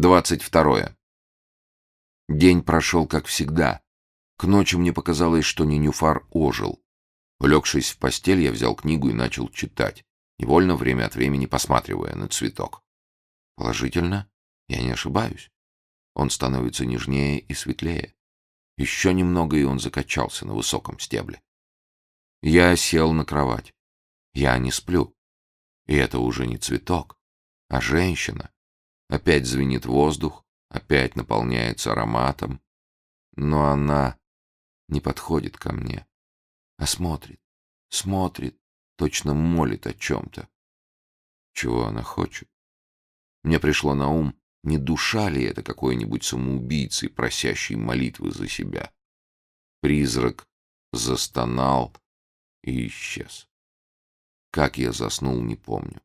Двадцать второе. День прошел как всегда. К ночи мне показалось, что Нинюфар ожил. Улегшись в постель, я взял книгу и начал читать, невольно время от времени посматривая на цветок. Положительно, я не ошибаюсь. Он становится нежнее и светлее. Еще немного, и он закачался на высоком стебле. Я сел на кровать. Я не сплю. И это уже не цветок, а женщина. Опять звенит воздух, опять наполняется ароматом. Но она не подходит ко мне, а смотрит, смотрит, точно молит о чем-то. Чего она хочет? Мне пришло на ум, не душа ли это какой-нибудь самоубийцы, просящий молитвы за себя. Призрак застонал и исчез. Как я заснул, не помню.